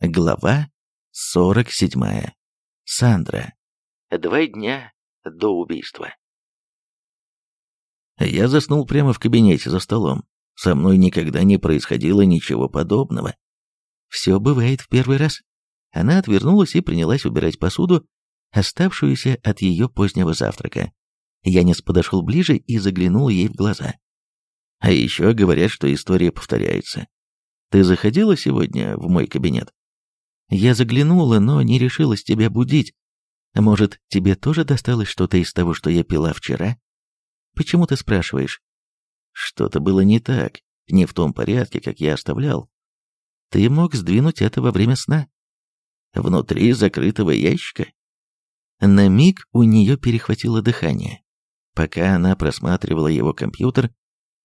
Глава 47. Сандра. Два дня до убийства. Я заснул прямо в кабинете за столом. Со мной никогда не происходило ничего подобного. Все бывает в первый раз. Она отвернулась и принялась убирать посуду, оставшуюся от ее позднего завтрака. Янис подошел ближе и заглянул ей в глаза. А еще говорят, что история повторяется. Ты заходила сегодня в мой кабинет? Я заглянула, но не решилась тебя будить. Может, тебе тоже досталось что-то из того, что я пила вчера? Почему ты спрашиваешь? Что-то было не так, не в том порядке, как я оставлял. Ты мог сдвинуть это во время сна. Внутри закрытого ящика? На миг у нее перехватило дыхание. Пока она просматривала его компьютер,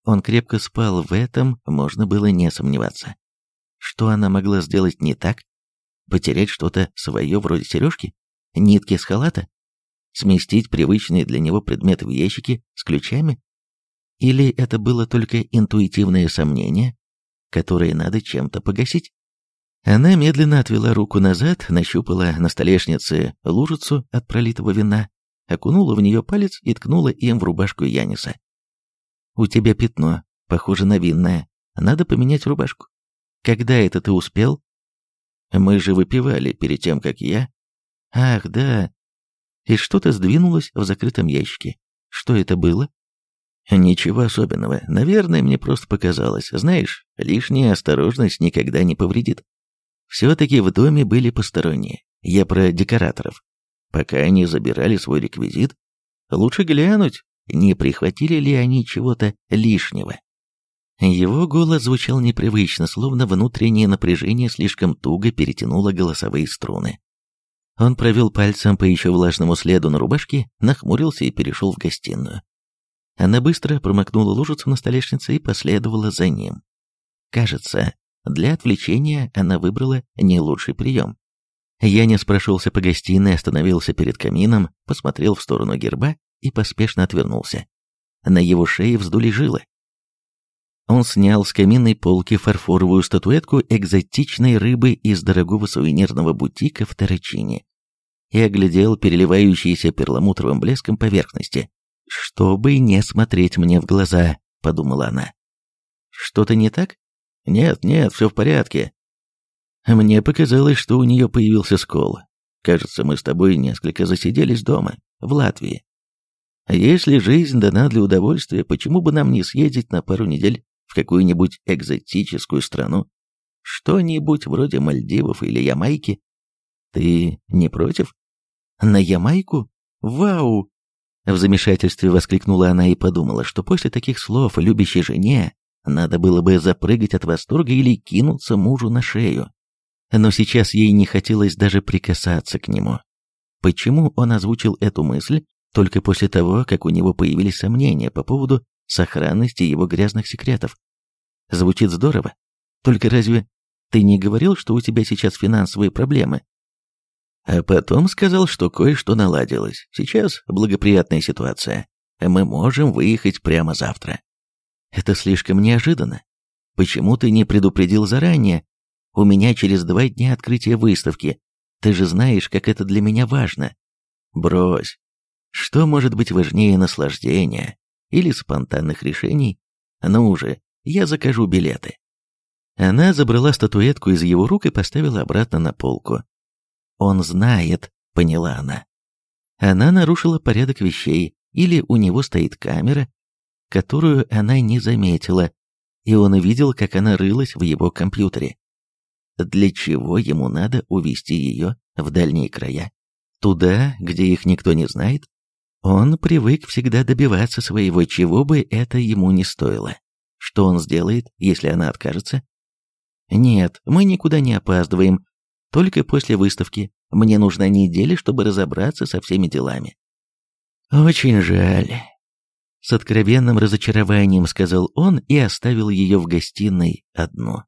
он крепко спал, в этом можно было не сомневаться. Что она могла сделать не так? Потерять что-то свое вроде сережки? Нитки с халата? Сместить привычные для него предметы в ящики с ключами? Или это было только интуитивное сомнение, которое надо чем-то погасить? Она медленно отвела руку назад, нащупала на столешнице лужицу от пролитого вина, окунула в нее палец и ткнула им в рубашку Яниса. «У тебя пятно, похоже на винное. Надо поменять рубашку». «Когда это ты успел?» Мы же выпивали перед тем, как я... Ах, да. И что-то сдвинулось в закрытом ящике. Что это было? Ничего особенного. Наверное, мне просто показалось. Знаешь, лишняя осторожность никогда не повредит. Все-таки в доме были посторонние. Я про декораторов. Пока они забирали свой реквизит, лучше глянуть, не прихватили ли они чего-то лишнего. Его голос звучал непривычно, словно внутреннее напряжение слишком туго перетянуло голосовые струны. Он провел пальцем по еще влажному следу на рубашке, нахмурился и перешел в гостиную. Она быстро промокнула лужицу на столешнице и последовала за ним. Кажется, для отвлечения она выбрала не лучший прием. Я не спрошелся по гостиной, остановился перед камином, посмотрел в сторону герба и поспешно отвернулся. На его шее вздули жилы. Он снял с каминной полки фарфоровую статуэтку экзотичной рыбы из дорогого сувенирного бутика в Тарачине и оглядел переливающиеся перламутровым блеском поверхности. «Чтобы не смотреть мне в глаза», — подумала она. «Что-то не так?» «Нет, нет, все в порядке». Мне показалось, что у нее появился скол. Кажется, мы с тобой несколько засиделись дома, в Латвии. А если жизнь дана для удовольствия, почему бы нам не съездить на пару недель в какую-нибудь экзотическую страну, что-нибудь вроде Мальдивов или Ямайки. Ты не против? На Ямайку? Вау! В замешательстве воскликнула она и подумала, что после таких слов любящей жене надо было бы запрыгать от восторга или кинуться мужу на шею. Но сейчас ей не хотелось даже прикасаться к нему. Почему он озвучил эту мысль только после того, как у него появились сомнения по поводу сохранности его грязных секретов? Звучит здорово. Только разве ты не говорил, что у тебя сейчас финансовые проблемы? А потом сказал, что кое-что наладилось. Сейчас благоприятная ситуация. Мы можем выехать прямо завтра. Это слишком неожиданно. Почему ты не предупредил заранее? У меня через два дня открытие выставки. Ты же знаешь, как это для меня важно. Брось. Что может быть важнее наслаждения или спонтанных решений? Ну уже, я закажу билеты». Она забрала статуэтку из его рук и поставила обратно на полку. «Он знает», — поняла она. Она нарушила порядок вещей, или у него стоит камера, которую она не заметила, и он увидел, как она рылась в его компьютере. Для чего ему надо увести ее в дальние края? Туда, где их никто не знает? Он привык всегда добиваться своего, чего бы это ему не стоило. Что он сделает, если она откажется? Нет, мы никуда не опаздываем. Только после выставки. Мне нужна неделя, чтобы разобраться со всеми делами. Очень жаль. С откровенным разочарованием сказал он и оставил ее в гостиной одну.